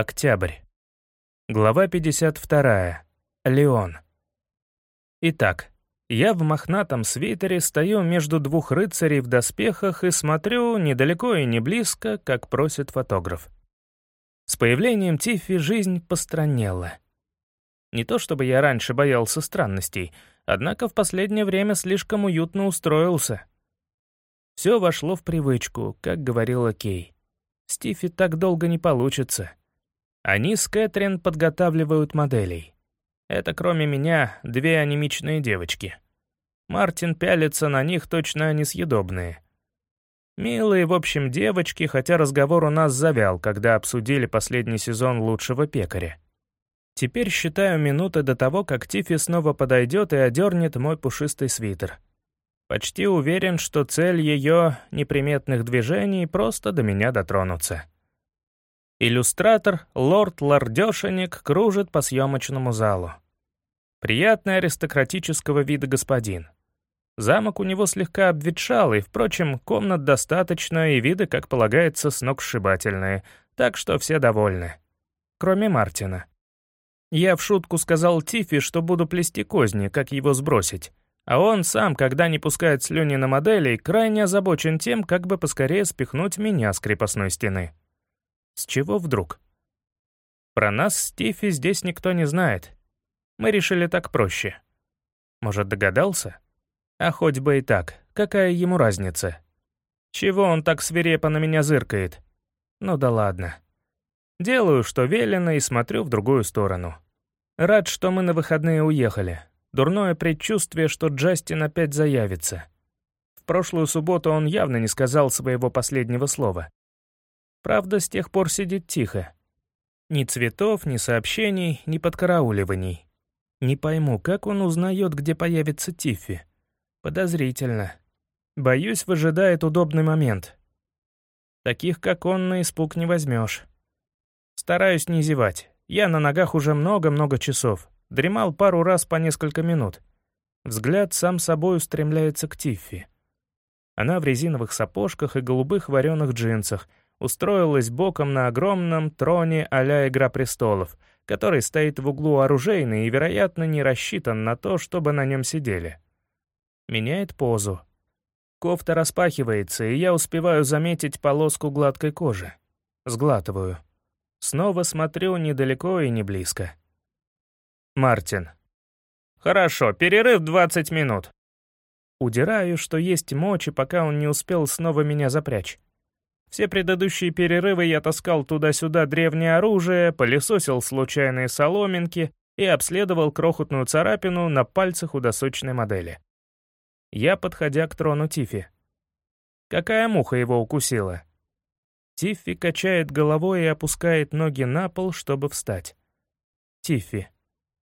Октябрь. Глава 52. Леон. Итак, я в мохнатом свитере стою между двух рыцарей в доспехах и смотрю недалеко и не близко, как просит фотограф. С появлением Тиффи жизнь постранела. Не то чтобы я раньше боялся странностей, однако в последнее время слишком уютно устроился. Все вошло в привычку, как говорила Кей. С Тиффи так долго не получится. Они с Кэтрин подготавливают моделей. Это, кроме меня, две анемичные девочки. Мартин пялится на них, точно они съедобные. Милые, в общем, девочки, хотя разговор у нас завял, когда обсудили последний сезон «Лучшего пекаря». Теперь считаю минуты до того, как Тифи снова подойдет и одернет мой пушистый свитер. Почти уверен, что цель ее неприметных движений просто до меня дотронуться. Иллюстратор, лорд-лордешенек, кружит по съемочному залу. Приятный аристократического вида господин. Замок у него слегка обветшал, и, впрочем, комнат достаточно, и виды, как полагается, сногсшибательные, так что все довольны. Кроме Мартина. Я в шутку сказал Тифи, что буду плести козни, как его сбросить. А он сам, когда не пускает слюни на моделей, крайне озабочен тем, как бы поскорее спихнуть меня с крепостной стены. С чего вдруг? Про нас с здесь никто не знает. Мы решили так проще. Может, догадался? А хоть бы и так, какая ему разница? Чего он так свирепо на меня зыркает? Ну да ладно. Делаю, что велено, и смотрю в другую сторону. Рад, что мы на выходные уехали. Дурное предчувствие, что Джастин опять заявится. В прошлую субботу он явно не сказал своего последнего слова. Правда, с тех пор сидит тихо. Ни цветов, ни сообщений, ни подкарауливаний. Не пойму, как он узнает, где появится Тиффи. Подозрительно. Боюсь, выжидает удобный момент. Таких, как он, на испуг не возьмешь. Стараюсь не зевать. Я на ногах уже много-много часов. Дремал пару раз по несколько минут. Взгляд сам собой устремляется к Тиффи. Она в резиновых сапожках и голубых вареных джинсах — устроилась боком на огромном троне а-ля «Игра престолов», который стоит в углу оружейный и, вероятно, не рассчитан на то, чтобы на нем сидели. Меняет позу. Кофта распахивается, и я успеваю заметить полоску гладкой кожи. Сглатываю. Снова смотрю недалеко и не близко. Мартин. «Хорошо, перерыв 20 минут». Удираю, что есть мочи, пока он не успел снова меня запрячь. Все предыдущие перерывы я таскал туда-сюда древнее оружие, пылесосил случайные соломинки и обследовал крохотную царапину на пальцах у досочной модели. Я, подходя к трону Тифи. Какая муха его укусила? Тиффи качает головой и опускает ноги на пол, чтобы встать. Тиффи.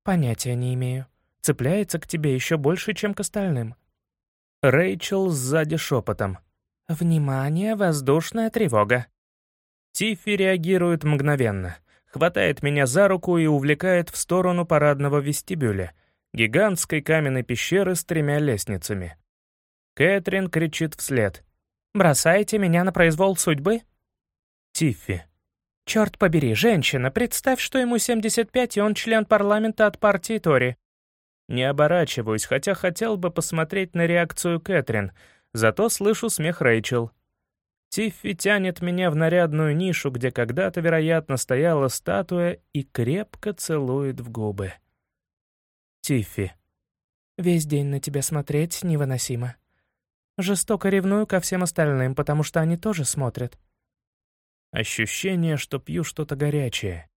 Понятия не имею. Цепляется к тебе еще больше, чем к остальным. Рэйчел сзади шепотом. «Внимание, воздушная тревога!» Тиффи реагирует мгновенно, хватает меня за руку и увлекает в сторону парадного вестибюля, гигантской каменной пещеры с тремя лестницами. Кэтрин кричит вслед. «Бросаете меня на произвол судьбы?» Тиффи. «Черт побери, женщина, представь, что ему 75, и он член парламента от партии Тори». Не оборачиваюсь, хотя хотел бы посмотреть на реакцию Кэтрин — Зато слышу смех Рэйчел. Тиффи тянет меня в нарядную нишу, где когда-то, вероятно, стояла статуя и крепко целует в губы. Тиффи. Весь день на тебя смотреть невыносимо. Жестоко ревную ко всем остальным, потому что они тоже смотрят. Ощущение, что пью что-то горячее.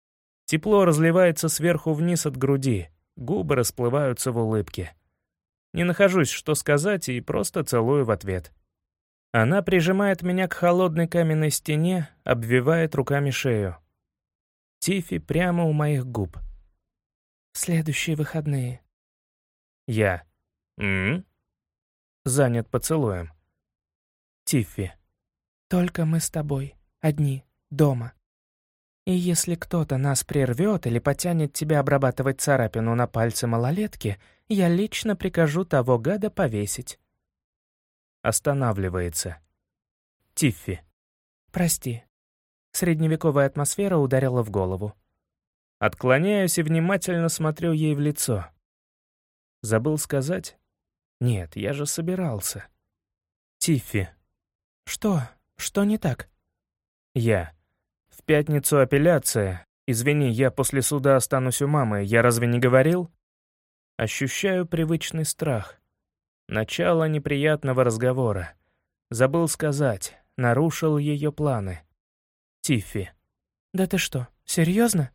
Тепло разливается сверху вниз от груди, губы расплываются в улыбке. Не нахожусь, что сказать, и просто целую в ответ. Она прижимает меня к холодной каменной стене, обвивает руками шею. Тифи прямо у моих губ. «Следующие выходные». Я. «М?», -м? Занят поцелуем. Тиффи. «Только мы с тобой, одни, дома. И если кто-то нас прервет или потянет тебя обрабатывать царапину на пальце малолетки, я лично прикажу того гада повесить». Останавливается. Тиффи. «Прости. Средневековая атмосфера ударила в голову. Отклоняюсь и внимательно смотрю ей в лицо. Забыл сказать? Нет, я же собирался. Тиффи. Что? Что не так? Я. Пятницу апелляция. Извини, я после суда останусь у мамы. Я разве не говорил? Ощущаю привычный страх. Начало неприятного разговора. Забыл сказать. Нарушил ее планы. Тиффи. «Да ты что, серьезно?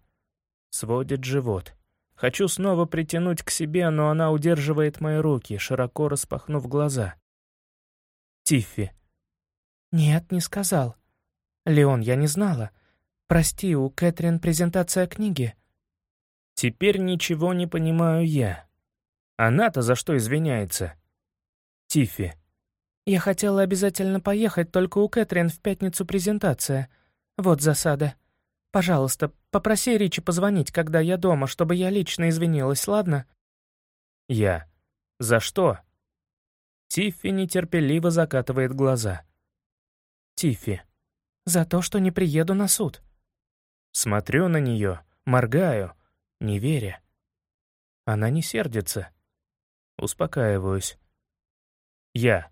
Сводит живот. Хочу снова притянуть к себе, но она удерживает мои руки, широко распахнув глаза. Тиффи. «Нет, не сказал. Леон, я не знала. Прости, у Кэтрин презентация книги». Теперь ничего не понимаю я. Она-то за что извиняется? Тиффи. «Я хотела обязательно поехать, только у Кэтрин в пятницу презентация. Вот засада. Пожалуйста, попроси Ричи позвонить, когда я дома, чтобы я лично извинилась, ладно?» «Я. За что?» Тиффи нетерпеливо закатывает глаза. «Тиффи. За то, что не приеду на суд». Смотрю на нее, моргаю, не веря. Она не сердится. Успокаиваюсь. Я.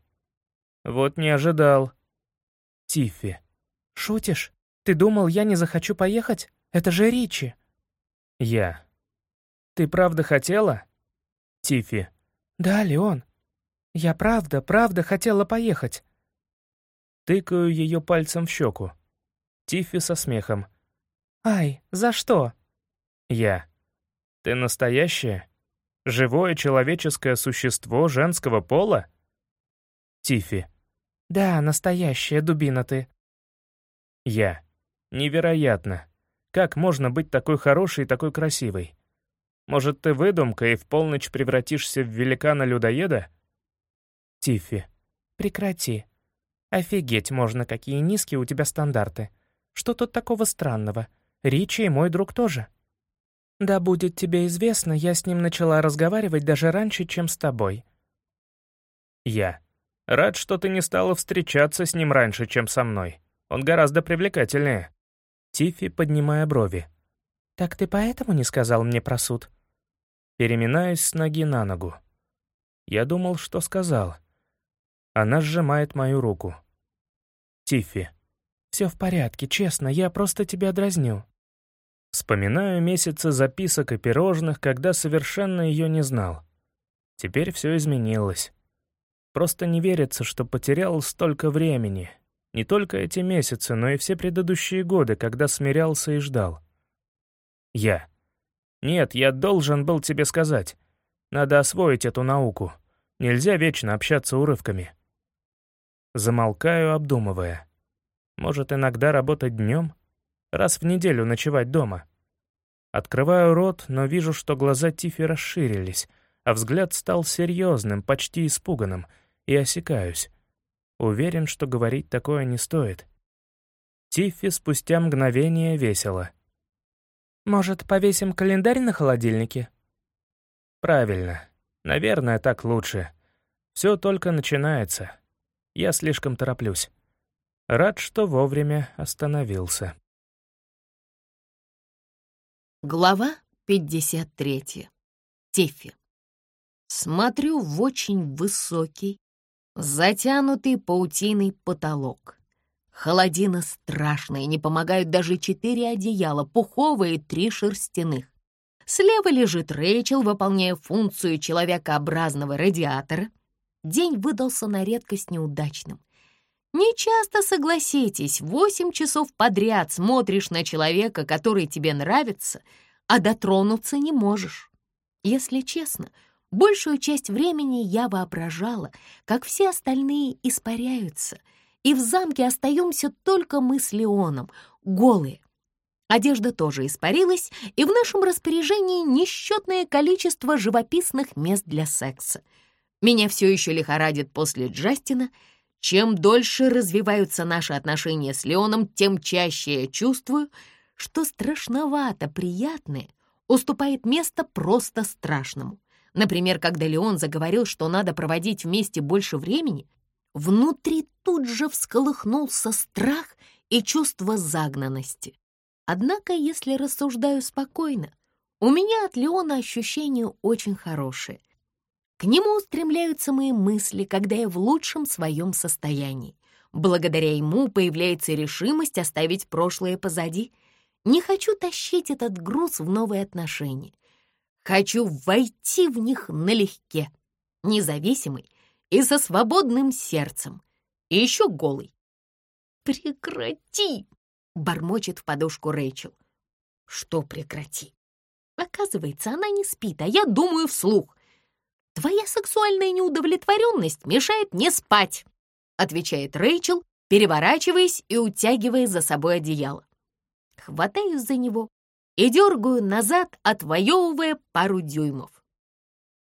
Вот не ожидал. Тиффи. «Шутишь?» Ты думал, я не захочу поехать? Это же Ричи!» «Я». «Ты правда хотела?» Тифи. «Да, Леон. Я правда, правда хотела поехать». Тыкаю ее пальцем в щеку. Тифи со смехом. «Ай, за что?» Я. «Ты настоящее? Живое человеческое существо женского пола?» Тифи. «Да, настоящая дубина ты». Я. Невероятно. Как можно быть такой хорошей и такой красивой? Может, ты выдумка и в полночь превратишься в великана-людоеда? Тиффи. Прекрати. Офигеть можно, какие низкие у тебя стандарты. Что тут такого странного? Ричи и мой друг тоже. Да будет тебе известно, я с ним начала разговаривать даже раньше, чем с тобой. Я. Рад, что ты не стала встречаться с ним раньше, чем со мной. Он гораздо привлекательнее. Тифи, поднимая брови. «Так ты поэтому не сказал мне про суд?» Переминаюсь с ноги на ногу. Я думал, что сказал. Она сжимает мою руку. Тифи. «Все в порядке, честно, я просто тебя дразню». Вспоминаю месяцы записок и пирожных, когда совершенно ее не знал. Теперь все изменилось. Просто не верится, что потерял столько времени, не только эти месяцы, но и все предыдущие годы, когда смирялся и ждал. Я. Нет, я должен был тебе сказать. Надо освоить эту науку. Нельзя вечно общаться урывками. Замолкаю, обдумывая. Может, иногда работать днем? Раз в неделю ночевать дома? Открываю рот, но вижу, что глаза Тифи расширились, а взгляд стал серьезным, почти испуганным, и осекаюсь. Уверен, что говорить такое не стоит. Тиффи спустя мгновение весело. «Может, повесим календарь на холодильнике?» «Правильно. Наверное, так лучше. Все только начинается. Я слишком тороплюсь. Рад, что вовремя остановился». Глава 53. Тиффи. Смотрю в очень высокий, Затянутый паутиной потолок. Холодина страшная, не помогают даже четыре одеяла, пуховые три шерстяных. Слева лежит Рэйчел, выполняя функцию человекообразного радиатора. День выдался на редкость неудачным. Не часто согласитесь, восемь часов подряд смотришь на человека, который тебе нравится, а дотронуться не можешь. Если честно, Большую часть времени я воображала, как все остальные испаряются, и в замке остаемся только мы с Леоном, голые. Одежда тоже испарилась, и в нашем распоряжении несчетное количество живописных мест для секса. Меня все еще лихорадит после Джастина. Чем дольше развиваются наши отношения с Леоном, тем чаще я чувствую, что страшновато приятное уступает место просто страшному. Например, когда Леон заговорил, что надо проводить вместе больше времени, внутри тут же всколыхнулся страх и чувство загнанности. Однако, если рассуждаю спокойно, у меня от Леона ощущение очень хорошее. К нему устремляются мои мысли, когда я в лучшем своем состоянии. Благодаря ему появляется решимость оставить прошлое позади. Не хочу тащить этот груз в новые отношения. Хочу войти в них налегке, независимый и со свободным сердцем, и еще голый. «Прекрати!» — бормочет в подушку Рэйчел. «Что прекрати?» Оказывается, она не спит, а я думаю вслух. «Твоя сексуальная неудовлетворенность мешает мне спать», — отвечает Рэйчел, переворачиваясь и утягивая за собой одеяло. Хватаюсь за него и дергаю назад, отвоевывая пару дюймов.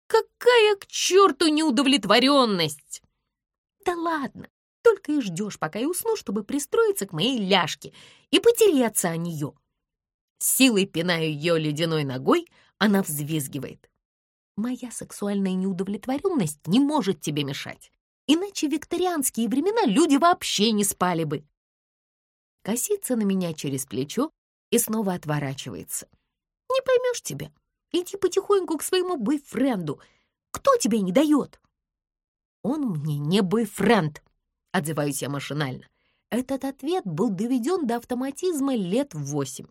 «Какая к черту неудовлетворенность!» «Да ладно, только и ждешь, пока я усну, чтобы пристроиться к моей ляжке и потереться о нее». силой пинаю ее ледяной ногой, она взвизгивает. «Моя сексуальная неудовлетворенность не может тебе мешать, иначе в викторианские времена люди вообще не спали бы». Косится на меня через плечо и снова отворачивается. «Не поймешь тебя. Иди потихоньку к своему бойфренду. Кто тебе не дает?» «Он мне не бойфренд», Отзываюсь я машинально. Этот ответ был доведен до автоматизма лет восемь.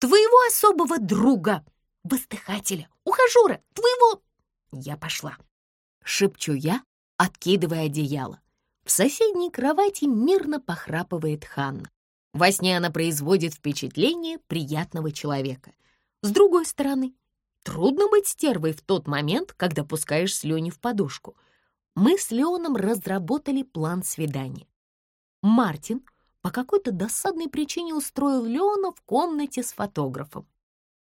«Твоего особого друга, воздыхателя, ухажера, твоего...» Я пошла. Шепчу я, откидывая одеяло. В соседней кровати мирно похрапывает Ханна. Во сне она производит впечатление приятного человека. С другой стороны, трудно быть стервой в тот момент, когда пускаешь слюни в подушку — мы с Леоном разработали план свидания. Мартин по какой-то досадной причине устроил Леона в комнате с фотографом.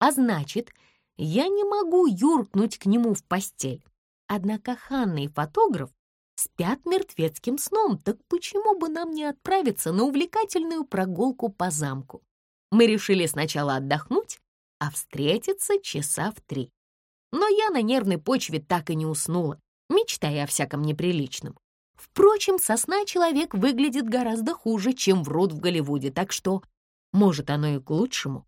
А значит, я не могу юркнуть к нему в постель. Однако Ханна и фотограф спят мертвецким сном, так почему бы нам не отправиться на увлекательную прогулку по замку? Мы решили сначала отдохнуть, а встретиться часа в три. Но я на нервной почве так и не уснула мечтая о всяком неприличном. Впрочем, сосна человек выглядит гораздо хуже, чем врут в Голливуде, так что, может, оно и к лучшему.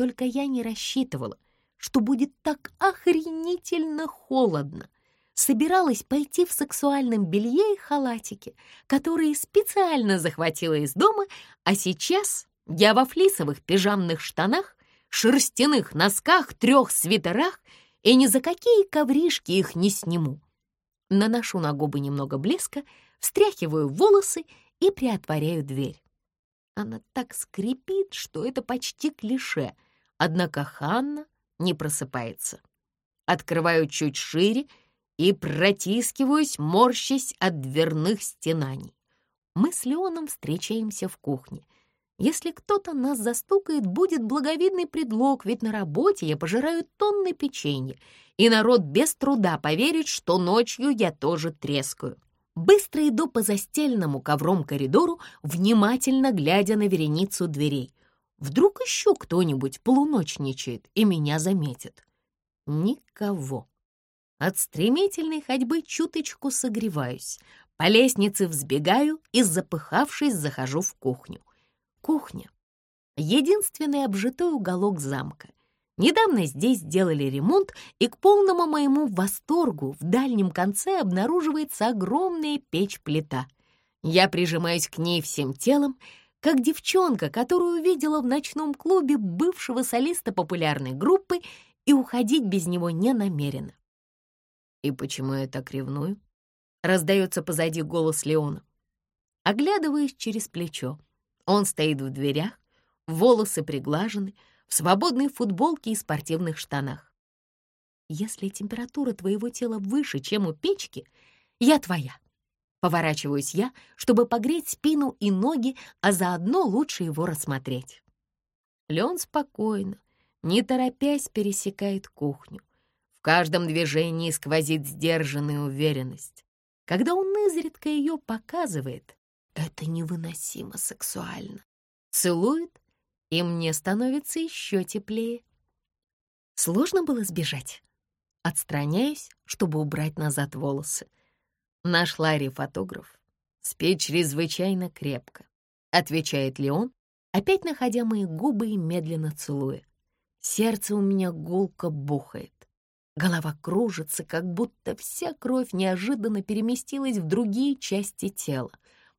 Только я не рассчитывала, что будет так охренительно холодно. Собиралась пойти в сексуальном белье и халатике, которые специально захватила из дома, а сейчас я во флисовых пижамных штанах, шерстяных носках, трех свитерах и ни за какие ковришки их не сниму наношу на губы немного блеска, встряхиваю волосы и приотворяю дверь. Она так скрипит, что это почти клише, однако Ханна не просыпается. Открываю чуть шире и протискиваюсь, морщась от дверных стенаний. Мы с Леоном встречаемся в кухне. Если кто-то нас застукает, будет благовидный предлог, ведь на работе я пожираю тонны печенья, и народ без труда поверит, что ночью я тоже трескаю. Быстро иду по застеленному ковром коридору, внимательно глядя на вереницу дверей. Вдруг еще кто-нибудь полуночничает и меня заметит. Никого. От стремительной ходьбы чуточку согреваюсь. По лестнице взбегаю и, запыхавшись, захожу в кухню. Кухня — единственный обжитой уголок замка — Недавно здесь сделали ремонт, и к полному моему восторгу в дальнем конце обнаруживается огромная печь-плита. Я прижимаюсь к ней всем телом, как девчонка, которую увидела в ночном клубе бывшего солиста популярной группы и уходить без него не намерена. «И почему я так ревную?» — раздается позади голос Леона. Оглядываюсь через плечо. Он стоит в дверях, волосы приглажены — в свободной футболке и спортивных штанах. Если температура твоего тела выше, чем у печки, я твоя. Поворачиваюсь я, чтобы погреть спину и ноги, а заодно лучше его рассмотреть. Леон спокойно, не торопясь, пересекает кухню. В каждом движении сквозит сдержанная уверенность. Когда он изредка ее показывает, это невыносимо сексуально. Целует и мне становится еще теплее. Сложно было сбежать. Отстраняюсь, чтобы убрать назад волосы. Наш Ларри фотограф спит чрезвычайно крепко. — отвечает Леон, опять находя мои губы и медленно целуя. Сердце у меня гулко бухает. Голова кружится, как будто вся кровь неожиданно переместилась в другие части тела.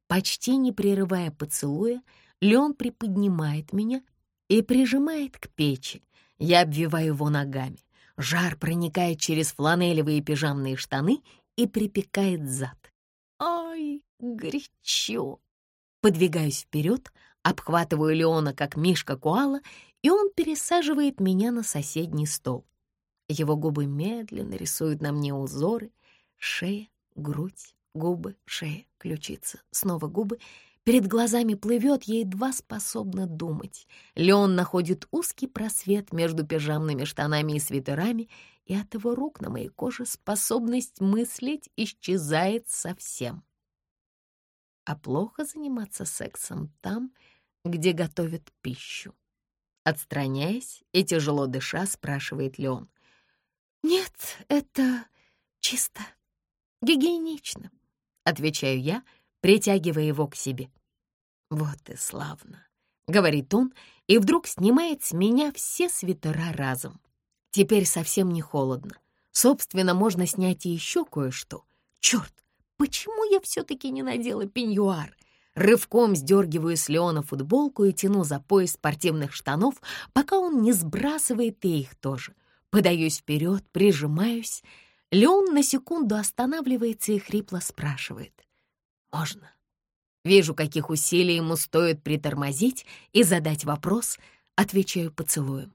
Почти не прерывая поцелуя, Леон приподнимает меня и прижимает к печи. Я обвиваю его ногами. Жар проникает через фланелевые пижамные штаны и припекает зад. Ай, горячо! Подвигаюсь вперед, обхватываю Леона, как мишка-куала, и он пересаживает меня на соседний стол. Его губы медленно рисуют на мне узоры, шея, грудь, губы, шея, ключица, снова губы. Перед глазами плывет, я едва способна думать. Леон находит узкий просвет между пижамными штанами и свитерами, и от его рук на моей коже способность мыслить исчезает совсем. А плохо заниматься сексом там, где готовят пищу. Отстраняясь и тяжело дыша, спрашивает Леон. «Нет, это чисто, гигиенично», — отвечаю я, притягивая его к себе. «Вот и славно», — говорит он, и вдруг снимает с меня все свитера разом. Теперь совсем не холодно. Собственно, можно снять и еще кое-что. Черт, почему я все-таки не надела пеньюар? Рывком сдергиваю с Леона футболку и тяну за пояс спортивных штанов, пока он не сбрасывает и их тоже. Подаюсь вперед, прижимаюсь. Леон на секунду останавливается и хрипло спрашивает. «Можно?» Вижу, каких усилий ему стоит притормозить и задать вопрос, отвечаю поцелуем.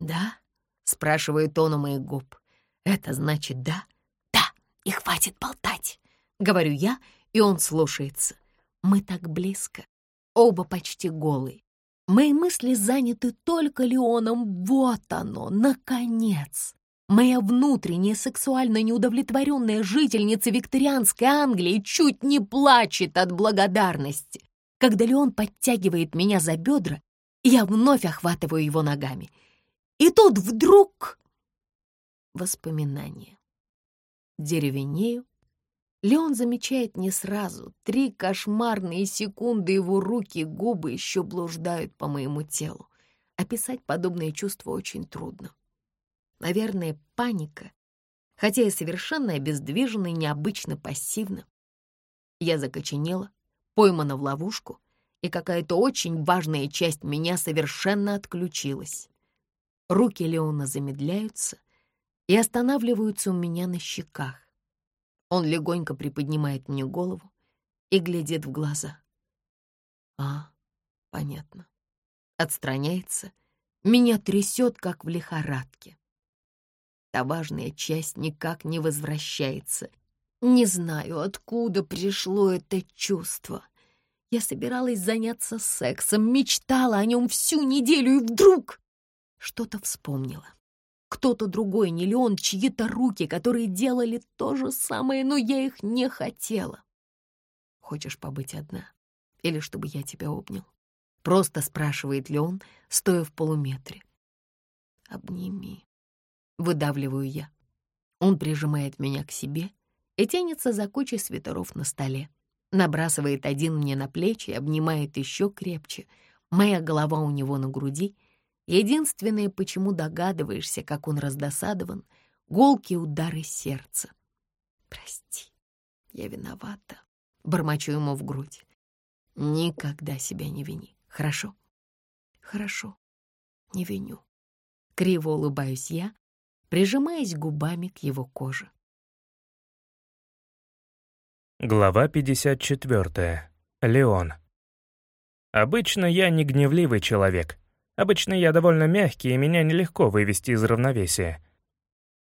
«Да?» — спрашивает он у моих губ. «Это значит да?» «Да, и хватит болтать!» — говорю я, и он слушается. Мы так близко, оба почти голые. Мои мысли заняты только Леоном. Вот оно, наконец! Моя внутренняя сексуально неудовлетворенная жительница викторианской Англии чуть не плачет от благодарности. Когда Леон подтягивает меня за бедра, я вновь охватываю его ногами. И тут вдруг... Воспоминания. Деревенею, Леон замечает не сразу. Три кошмарные секунды его руки и губы еще блуждают по моему телу. Описать подобные чувства очень трудно. Наверное, паника, хотя и совершенно обездвижена и необычно пассивна. Я закоченела, поймана в ловушку, и какая-то очень важная часть меня совершенно отключилась. Руки Леона замедляются и останавливаются у меня на щеках. Он легонько приподнимает мне голову и глядит в глаза. А, понятно. Отстраняется. Меня трясет, как в лихорадке. Та важная часть никак не возвращается. Не знаю, откуда пришло это чувство. Я собиралась заняться сексом, мечтала о нем всю неделю, и вдруг что-то вспомнила. Кто-то другой, не Леон, чьи-то руки, которые делали то же самое, но я их не хотела. Хочешь побыть одна? Или чтобы я тебя обнял? Просто спрашивает Леон, стоя в полуметре. Обними. Выдавливаю я. Он прижимает меня к себе и тянется за кучей свитеров на столе. Набрасывает один мне на плечи обнимает еще крепче. Моя голова у него на груди — Единственное, почему догадываешься, как он раздосадован, — гулкие удары сердца. «Прости, я виновата», — бормочу ему в грудь. «Никогда себя не вини, хорошо?» «Хорошо, не виню». Криво улыбаюсь я, прижимаясь губами к его коже. Глава 54. Леон. Обычно я не гневливый человек — Обычно я довольно мягкий, и меня нелегко вывести из равновесия.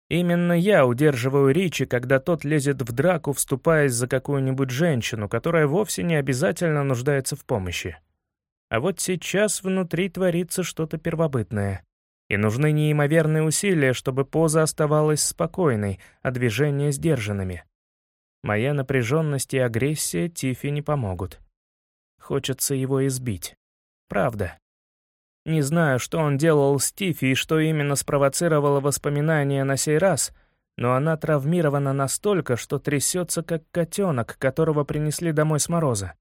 Именно я удерживаю Ричи, когда тот лезет в драку, вступаясь за какую-нибудь женщину, которая вовсе не обязательно нуждается в помощи. А вот сейчас внутри творится что-то первобытное. И нужны неимоверные усилия, чтобы поза оставалась спокойной, а движения сдержанными. Моя напряженность и агрессия Тифи не помогут. Хочется его избить. Правда. Не знаю, что он делал с Тифи и что именно спровоцировало воспоминания на сей раз, но она травмирована настолько, что трясется, как котенок, которого принесли домой с мороза.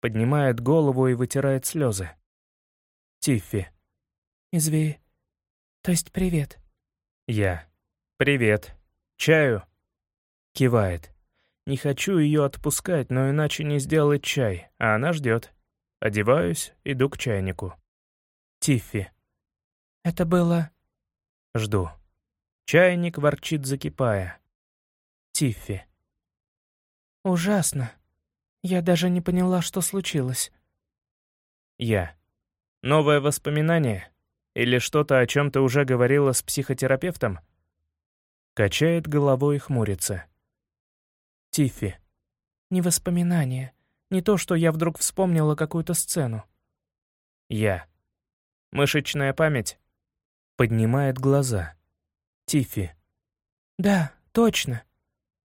Поднимает голову и вытирает слезы. Тиффи. Изви... То есть привет. Я. Привет. Чаю? Кивает. Не хочу ее отпускать, но иначе не сделать чай, а она ждет. Одеваюсь, иду к чайнику. Тиффи. Это было... Жду. Чайник ворчит, закипая. Тиффи. Ужасно. Я даже не поняла, что случилось. Я. Новое воспоминание? Или что-то, о чем ты уже говорила с психотерапевтом? Качает головой и хмурится. Тиффи. Не воспоминание. Не то, что я вдруг вспомнила какую-то сцену. Я. Мышечная память? Поднимает глаза. Тиффи. Да, точно.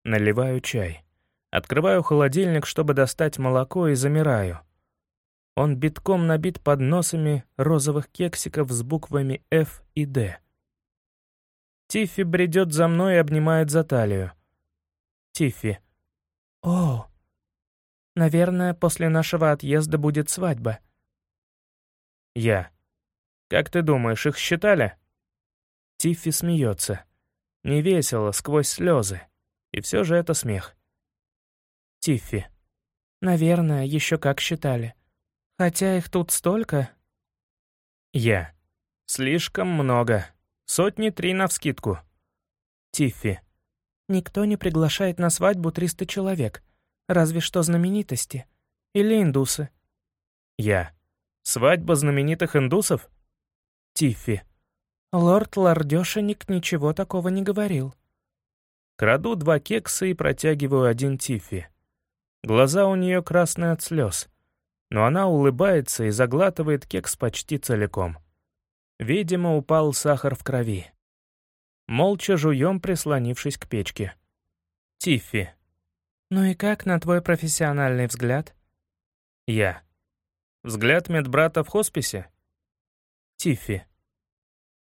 Наливаю чай. Открываю холодильник, чтобы достать молоко, и замираю. Он битком набит подносами розовых кексиков с буквами F и D. Тиффи бредет за мной и обнимает за талию. Тиффи. «О, наверное, после нашего отъезда будет свадьба». Я. «Как ты думаешь, их считали?» Тиффи смеется. Не весело, сквозь слезы. И все же это смех. Тиффи. «Наверное, еще как считали. Хотя их тут столько». Я. «Слишком много. Сотни три навскидку». Тиффи. Никто не приглашает на свадьбу 300 человек. Разве что знаменитости. Или индусы. Я. Свадьба знаменитых индусов? Тиффи. Лорд Лордёшенник ничего такого не говорил. Краду два кекса и протягиваю один Тиффи. Глаза у нее красные от слез, но она улыбается и заглатывает кекс почти целиком. Видимо, упал сахар в крови. Молча жуем, прислонившись к печке. Тиффи. «Ну и как, на твой профессиональный взгляд?» Я. «Взгляд медбрата в хосписе?» Тиффи.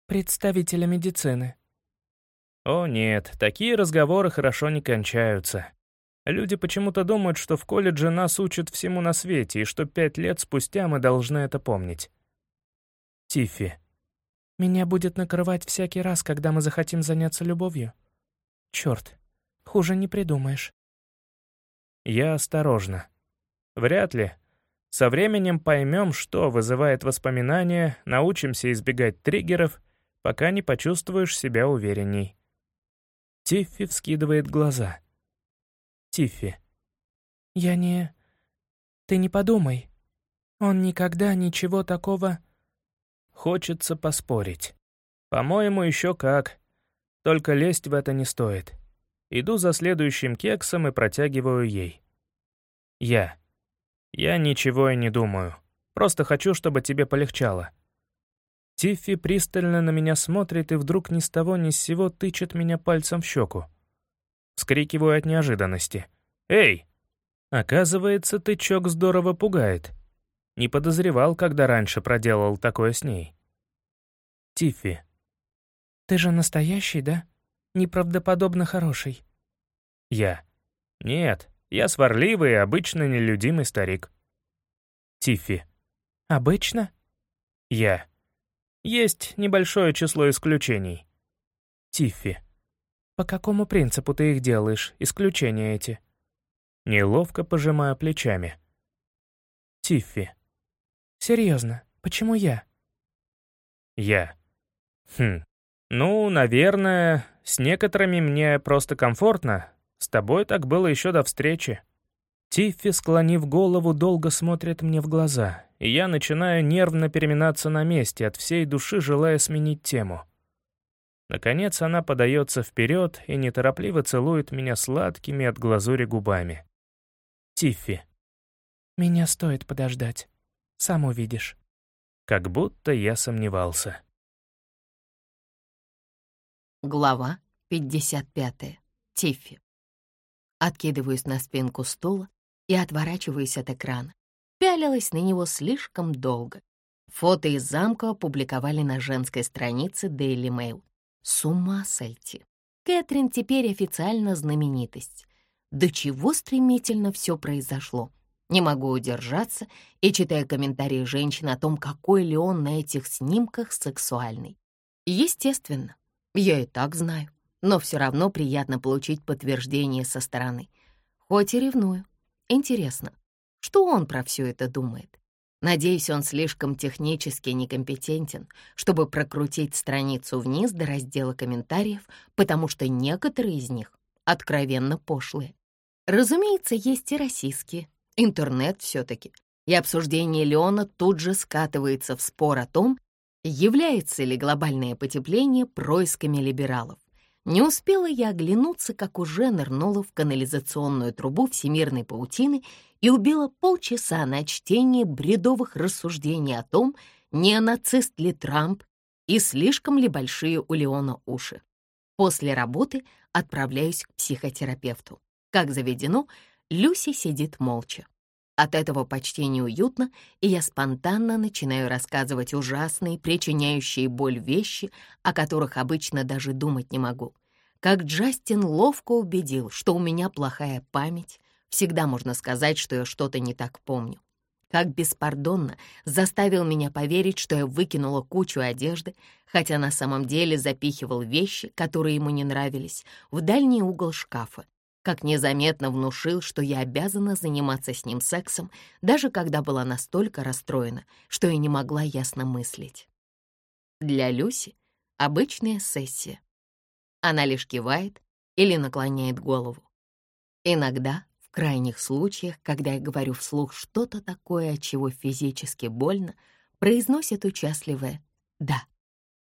«Представителя медицины». О нет, такие разговоры хорошо не кончаются. Люди почему-то думают, что в колледже нас учат всему на свете, и что пять лет спустя мы должны это помнить. Тиффи. Меня будет накрывать всякий раз, когда мы захотим заняться любовью. Черт, хуже не придумаешь. Я осторожно. Вряд ли. Со временем поймем, что вызывает воспоминания, научимся избегать триггеров, пока не почувствуешь себя уверенней. Тиффи вскидывает глаза. Тиффи. Я не... Ты не подумай. Он никогда ничего такого... Хочется поспорить. По-моему, еще как. Только лезть в это не стоит. Иду за следующим кексом и протягиваю ей. Я. Я ничего и не думаю. Просто хочу, чтобы тебе полегчало. Тиффи пристально на меня смотрит и вдруг ни с того ни с сего тычет меня пальцем в щеку. Вскрикиваю от неожиданности. «Эй!» Оказывается, тычок здорово пугает. Не подозревал, когда раньше проделал такое с ней. Тиффи. «Ты же настоящий, да? Неправдоподобно хороший». Я. «Нет, я сварливый и обычно нелюдимый старик». Тиффи. «Обычно?» Я. «Есть небольшое число исключений». Тиффи. «По какому принципу ты их делаешь, исключения эти?» Неловко пожимаю плечами. Тиффи. Серьезно, почему я? Я. Хм. Ну, наверное, с некоторыми мне просто комфортно. С тобой так было еще до встречи. Тиффи, склонив голову, долго смотрит мне в глаза, и я начинаю нервно переминаться на месте, от всей души желая сменить тему. Наконец она подается вперед и неторопливо целует меня сладкими от глазури губами. Тиффи. «Меня стоит подождать. Сам увидишь». Как будто я сомневался. Глава 55. Тиффи. Откидываюсь на спинку стула и отворачиваюсь от экрана. Пялилась на него слишком долго. Фото из замка опубликовали на женской странице Daily Mail. С ума сойти. Кэтрин теперь официально знаменитость. До чего стремительно все произошло. Не могу удержаться и читаю комментарии женщин о том, какой ли он на этих снимках сексуальный. Естественно, я и так знаю, но все равно приятно получить подтверждение со стороны. Хоть и ревную. Интересно, что он про все это думает? Надеюсь, он слишком технически некомпетентен, чтобы прокрутить страницу вниз до раздела комментариев, потому что некоторые из них откровенно пошлые. Разумеется, есть и российские. Интернет все-таки. И обсуждение Леона тут же скатывается в спор о том, является ли глобальное потепление происками либералов. Не успела я оглянуться, как уже нырнула в канализационную трубу всемирной паутины и убила полчаса на чтение бредовых рассуждений о том, не нацист ли Трамп и слишком ли большие у Леона уши. После работы отправляюсь к психотерапевту. Как заведено, Люси сидит молча. От этого почти неуютно, и я спонтанно начинаю рассказывать ужасные, причиняющие боль вещи, о которых обычно даже думать не могу. Как Джастин ловко убедил, что у меня плохая память, всегда можно сказать, что я что-то не так помню. Как беспардонно заставил меня поверить, что я выкинула кучу одежды, хотя на самом деле запихивал вещи, которые ему не нравились, в дальний угол шкафа, как незаметно внушил, что я обязана заниматься с ним сексом, даже когда была настолько расстроена, что я не могла ясно мыслить. Для Люси обычная сессия. Она лишь кивает или наклоняет голову. Иногда, крайних случаях, когда я говорю вслух что-то такое, от чего физически больно, произносит участливое «да».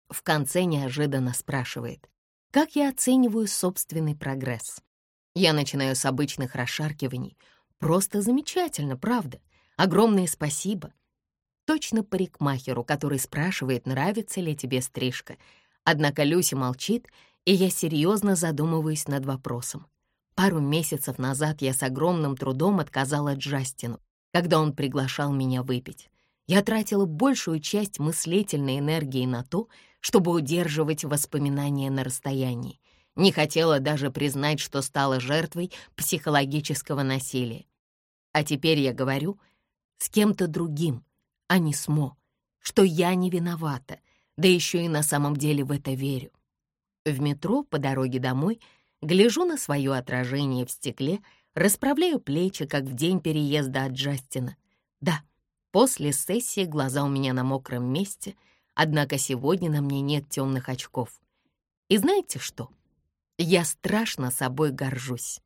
В конце неожиданно спрашивает, как я оцениваю собственный прогресс. Я начинаю с обычных расшаркиваний. Просто замечательно, правда. Огромное спасибо. Точно парикмахеру, который спрашивает, нравится ли тебе стрижка. Однако Люся молчит, и я серьезно задумываюсь над вопросом. Пару месяцев назад я с огромным трудом отказала Джастину, когда он приглашал меня выпить. Я тратила большую часть мыслительной энергии на то, чтобы удерживать воспоминания на расстоянии. Не хотела даже признать, что стала жертвой психологического насилия. А теперь я говорю с кем-то другим, а не с Мо, что я не виновата, да еще и на самом деле в это верю. В метро по дороге домой гляжу на свое отражение в стекле, расправляю плечи, как в день переезда от Джастина. Да, после сессии глаза у меня на мокром месте, однако сегодня на мне нет темных очков. И знаете что? Я страшно собой горжусь.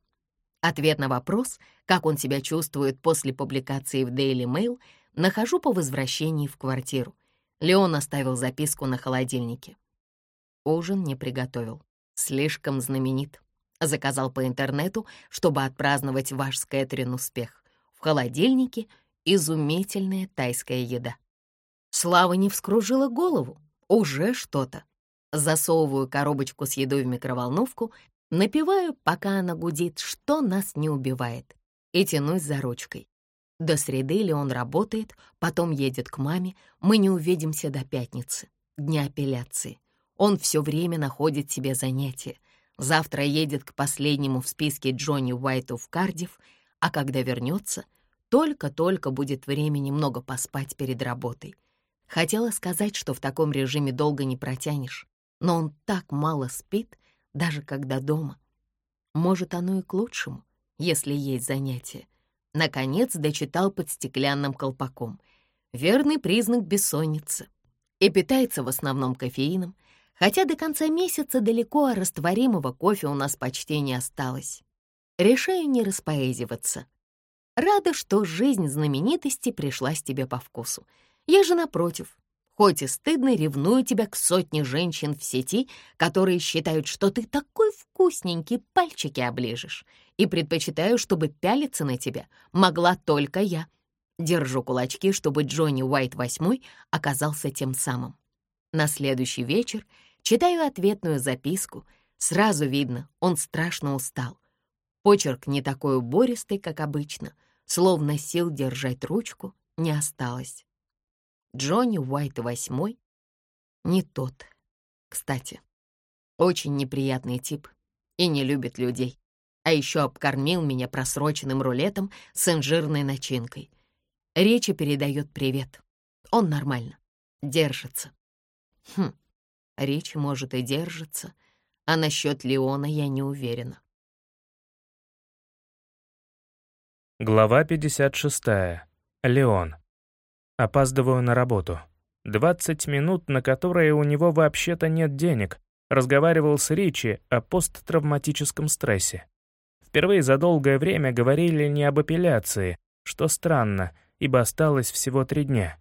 Ответ на вопрос, как он себя чувствует после публикации в Daily Mail, нахожу по возвращении в квартиру. Леон оставил записку на холодильнике. Ужин не приготовил. Слишком знаменит. Заказал по интернету, чтобы отпраздновать ваш с Кэтрин успех. В холодильнике изумительная тайская еда. Слава не вскружила голову. Уже что-то засовываю коробочку с едой в микроволновку, напиваю, пока она гудит, что нас не убивает, и тянусь за ручкой. До среды ли он работает, потом едет к маме, мы не увидимся до пятницы, дня апелляции. Он все время находит себе занятия. Завтра едет к последнему в списке Джонни Уайту в Кардив, а когда вернется, только-только будет времени много поспать перед работой. Хотела сказать, что в таком режиме долго не протянешь, но он так мало спит, даже когда дома. Может, оно и к лучшему, если есть занятия. Наконец дочитал под стеклянным колпаком. Верный признак бессонницы. И питается в основном кофеином, хотя до конца месяца далеко, а растворимого кофе у нас почти не осталось. Решаю не распоэзиваться. Рада, что жизнь знаменитости пришлась тебе по вкусу. Я же, напротив, Хоть и стыдно, ревную тебя к сотне женщин в сети, которые считают, что ты такой вкусненький, пальчики оближешь, и предпочитаю, чтобы пялиться на тебя могла только я. Держу кулачки, чтобы Джонни Уайт восьмой оказался тем самым. На следующий вечер читаю ответную записку. Сразу видно, он страшно устал. Почерк не такой убористый, как обычно, словно сил держать ручку не осталось. Джонни Уайт восьмой не тот. Кстати, очень неприятный тип и не любит людей. а еще обкормил меня просроченным рулетом с инжирной начинкой. Речи передает привет. Он нормально. Держится. Хм, Речи, может, и держится, а насчет Леона я не уверена. Глава 56. Леон. Опаздываю на работу. 20 минут, на которые у него вообще-то нет денег. Разговаривал с Ричи о посттравматическом стрессе. Впервые за долгое время говорили не об апелляции, что странно, ибо осталось всего три дня.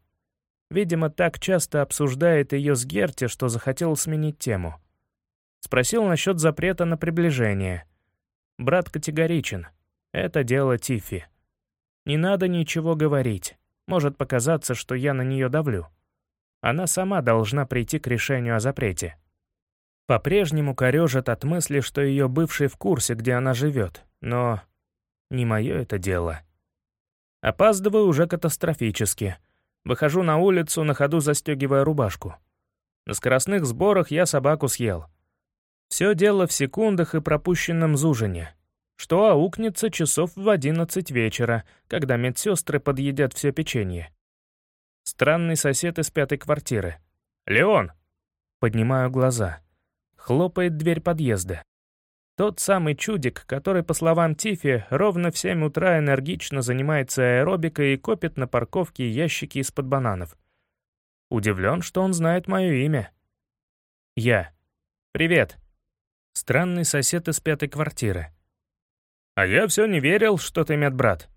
Видимо, так часто обсуждает ее с Герти, что захотел сменить тему. Спросил насчет запрета на приближение. Брат категоричен. Это дело Тифи. Не надо ничего говорить. Может показаться, что я на нее давлю. Она сама должна прийти к решению о запрете. По-прежнему корежит от мысли, что ее бывший в курсе, где она живет, но не мое это дело. Опаздываю уже катастрофически. Выхожу на улицу, на ходу застегивая рубашку. На скоростных сборах я собаку съел. Все дело в секундах и пропущенном зужине, что аукнется часов в одиннадцать вечера, когда медсестры подъедят все печенье. Странный сосед из пятой квартиры. «Леон!» Поднимаю глаза. Хлопает дверь подъезда. Тот самый чудик, который, по словам Тифи, ровно в 7 утра энергично занимается аэробикой и копит на парковке ящики из-под бананов. Удивлен, что он знает мое имя. Я. «Привет». Странный сосед из пятой квартиры. «А я все не верил, что ты медбрат».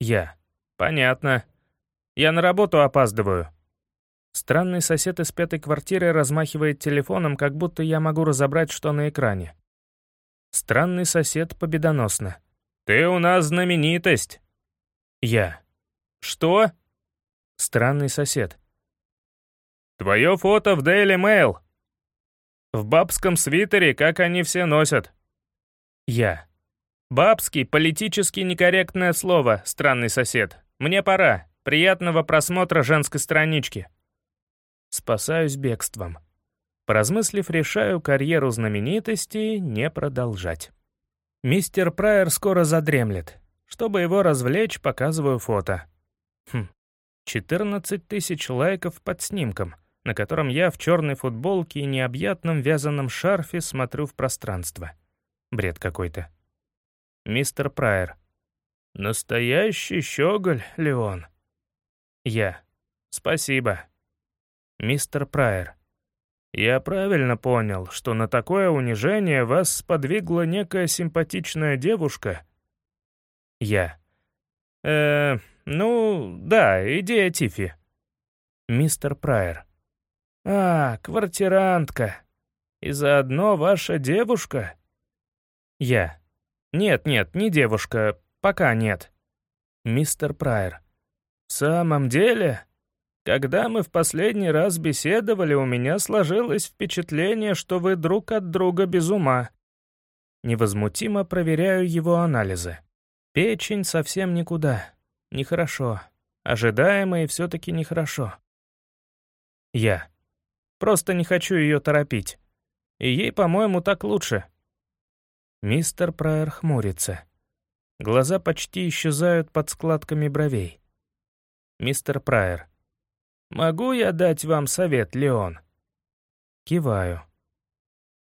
Я. «Понятно. Я на работу опаздываю». Странный сосед из пятой квартиры размахивает телефоном, как будто я могу разобрать, что на экране. Странный сосед победоносно. «Ты у нас знаменитость!» Я. «Что?» Странный сосед. «Твое фото в Daily Mail!» «В бабском свитере, как они все носят!» Я. «Бабский, политически некорректное слово, странный сосед. Мне пора. Приятного просмотра женской странички!» спасаюсь бегством. Поразмыслив, решаю карьеру знаменитости не продолжать. Мистер Прайер скоро задремлет. Чтобы его развлечь, показываю фото. Хм, 14 тысяч лайков под снимком, на котором я в черной футболке и необъятном вязаном шарфе смотрю в пространство. Бред какой-то. Мистер Прайер. Настоящий щеголь, Леон. Я. Спасибо мистер Прайер. Я правильно понял, что на такое унижение вас сподвигла некая симпатичная девушка? Я. Э, ну, да, идея Тифи. Мистер Прайер. А, квартирантка. И заодно ваша девушка? Я. Нет, нет, не девушка, пока нет. Мистер Прайер. В самом деле? Когда мы в последний раз беседовали, у меня сложилось впечатление, что вы друг от друга без ума. Невозмутимо проверяю его анализы. Печень совсем никуда. Нехорошо. Ожидаемо и все-таки нехорошо. Я. Просто не хочу ее торопить. И ей, по-моему, так лучше. Мистер Прайер хмурится. Глаза почти исчезают под складками бровей. Мистер Прайер. «Могу я дать вам совет, Леон?» Киваю.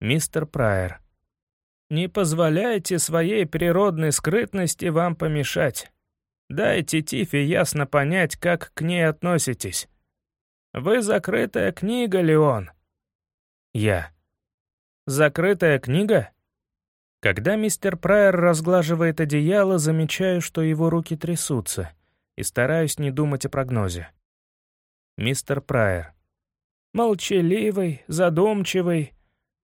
«Мистер Прайер, не позволяйте своей природной скрытности вам помешать. Дайте Тифе ясно понять, как к ней относитесь. Вы закрытая книга, Леон». Я. «Закрытая книга?» Когда мистер Прайер разглаживает одеяло, замечаю, что его руки трясутся, и стараюсь не думать о прогнозе мистер Прайер. Молчаливый, задумчивый.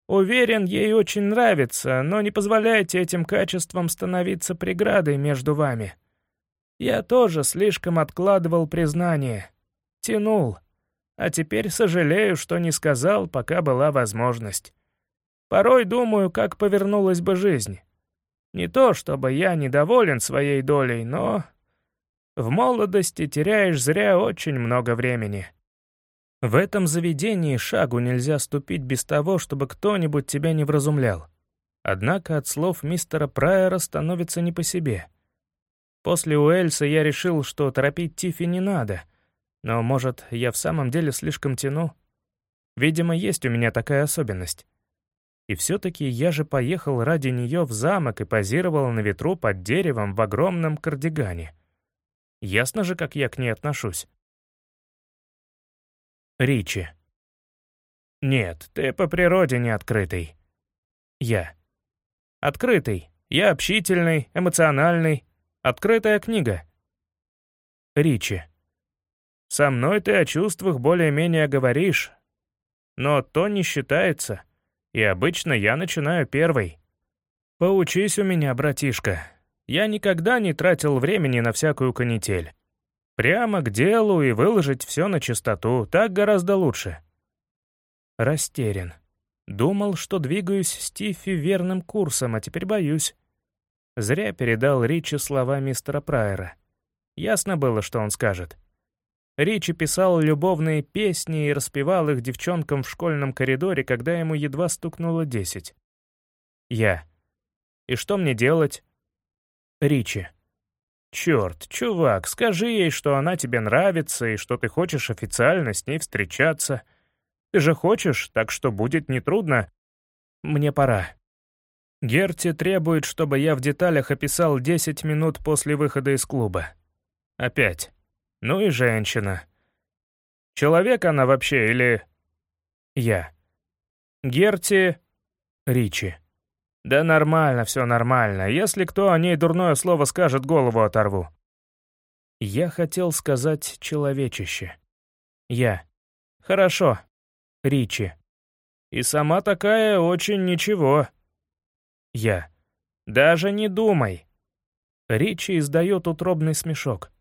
Уверен, ей очень нравится, но не позволяйте этим качествам становиться преградой между вами. Я тоже слишком откладывал признание. Тянул. А теперь сожалею, что не сказал, пока была возможность. Порой думаю, как повернулась бы жизнь. Не то, чтобы я недоволен своей долей, но в молодости теряешь зря очень много времени. В этом заведении шагу нельзя ступить без того, чтобы кто-нибудь тебя не вразумлял. Однако от слов мистера Прайера становится не по себе. После Уэльса я решил, что торопить Тиффи не надо, но, может, я в самом деле слишком тяну? Видимо, есть у меня такая особенность. И все-таки я же поехал ради нее в замок и позировал на ветру под деревом в огромном кардигане. Ясно же, как я к ней отношусь. Ричи. Нет, ты по природе не открытый. Я. Открытый. Я общительный, эмоциональный. Открытая книга. Ричи. Со мной ты о чувствах более-менее говоришь, но то не считается, и обычно я начинаю первый. Поучись у меня, братишка. Я никогда не тратил времени на всякую канитель. Прямо к делу и выложить все на чистоту, так гораздо лучше. Растерян. Думал, что двигаюсь с Тиффи верным курсом, а теперь боюсь. Зря передал Ричи слова мистера Прайера. Ясно было, что он скажет. Ричи писал любовные песни и распевал их девчонкам в школьном коридоре, когда ему едва стукнуло десять. Я. И что мне делать? Ричи. Черт, чувак, скажи ей, что она тебе нравится и что ты хочешь официально с ней встречаться. Ты же хочешь, так что будет нетрудно. Мне пора. Герти требует, чтобы я в деталях описал 10 минут после выхода из клуба. Опять. Ну и женщина. Человек она вообще или... Я. Герти... Ричи. Да нормально, все нормально. Если кто о ней дурное слово скажет, голову оторву. Я хотел сказать человечище. Я. Хорошо. Ричи. И сама такая очень ничего. Я. Даже не думай. Ричи издает утробный смешок.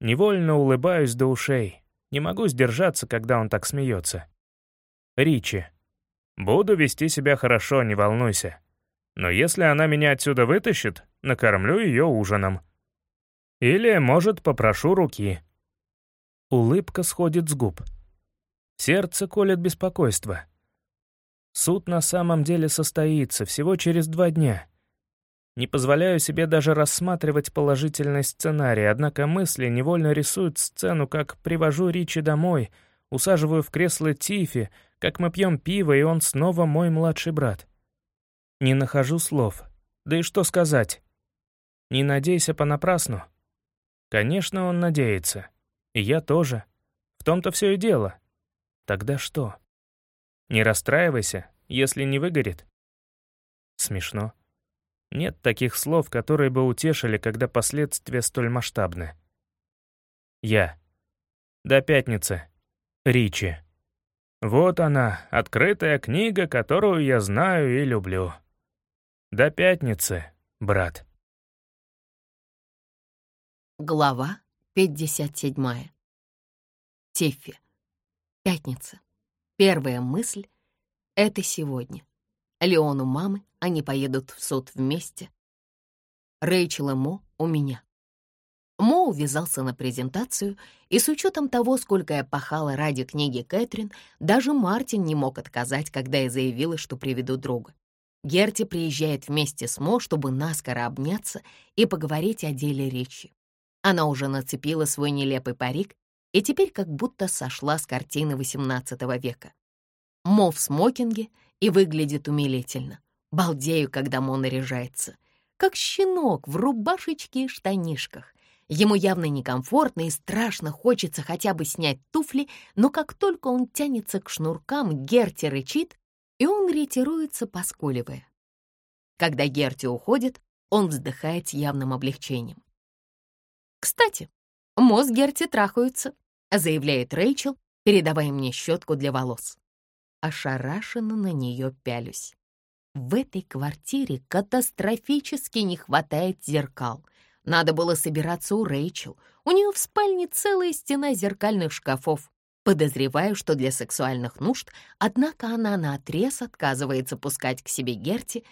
Невольно улыбаюсь до ушей. Не могу сдержаться, когда он так смеется. Ричи. Буду вести себя хорошо, не волнуйся. Но если она меня отсюда вытащит, накормлю ее ужином. Или, может, попрошу руки. Улыбка сходит с губ. Сердце колет беспокойство. Суд на самом деле состоится всего через два дня. Не позволяю себе даже рассматривать положительный сценарий, однако мысли невольно рисуют сцену, как привожу Ричи домой, усаживаю в кресло Тифи, как мы пьем пиво, и он снова мой младший брат. Не нахожу слов. Да и что сказать? Не надейся понапрасну. Конечно, он надеется. И я тоже. В том-то все и дело. Тогда что? Не расстраивайся, если не выгорит. Смешно. Нет таких слов, которые бы утешили, когда последствия столь масштабны. Я. До пятницы. Ричи. Вот она, открытая книга, которую я знаю и люблю. До пятницы, брат. Глава 57. Тиффи. Пятница. Первая мысль — это сегодня. Леон у мамы, они поедут в суд вместе. Рэйчел и Мо у меня. Мо увязался на презентацию, и с учетом того, сколько я пахала ради книги Кэтрин, даже Мартин не мог отказать, когда я заявила, что приведу друга. Герти приезжает вместе с Мо, чтобы наскоро обняться и поговорить о деле речи. Она уже нацепила свой нелепый парик и теперь как будто сошла с картины XVIII века. Мо в смокинге и выглядит умилительно. Балдею, когда Мо наряжается. Как щенок в рубашечке и штанишках. Ему явно некомфортно и страшно хочется хотя бы снять туфли, но как только он тянется к шнуркам, Герти рычит, и он ретируется, поскуливая. Когда Герти уходит, он вздыхает с явным облегчением. «Кстати, Мо с Герти трахаются», — заявляет Рэйчел, передавая мне щетку для волос ошарашенно на нее пялюсь. В этой квартире катастрофически не хватает зеркал. Надо было собираться у Рэйчел. У нее в спальне целая стена зеркальных шкафов. Подозреваю, что для сексуальных нужд, однако она наотрез отказывается пускать к себе Герти,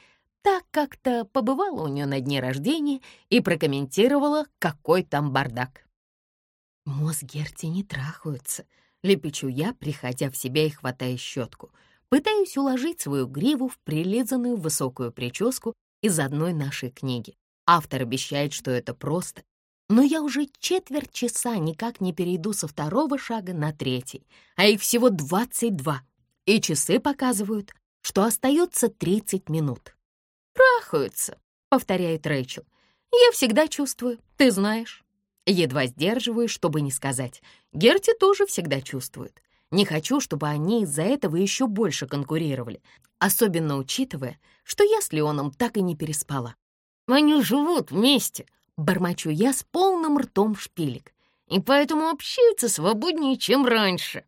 так как-то побывала у нее на дне рождения и прокомментировала, какой там бардак. Мозг Герти не трахаются — Лепечу я, приходя в себя и хватая щетку. Пытаюсь уложить свою гриву в прилизанную высокую прическу из одной нашей книги. Автор обещает, что это просто, но я уже четверть часа никак не перейду со второго шага на третий, а их всего 22, и часы показывают, что остается 30 минут. «Трахаются», — повторяет Рэйчел. «Я всегда чувствую, ты знаешь». Едва сдерживаю, чтобы не сказать. Герти тоже всегда чувствует. Не хочу, чтобы они из-за этого еще больше конкурировали, особенно учитывая, что я с Леоном так и не переспала. «Они живут вместе», — бормочу я с полным ртом шпилек, «и поэтому общаются свободнее, чем раньше».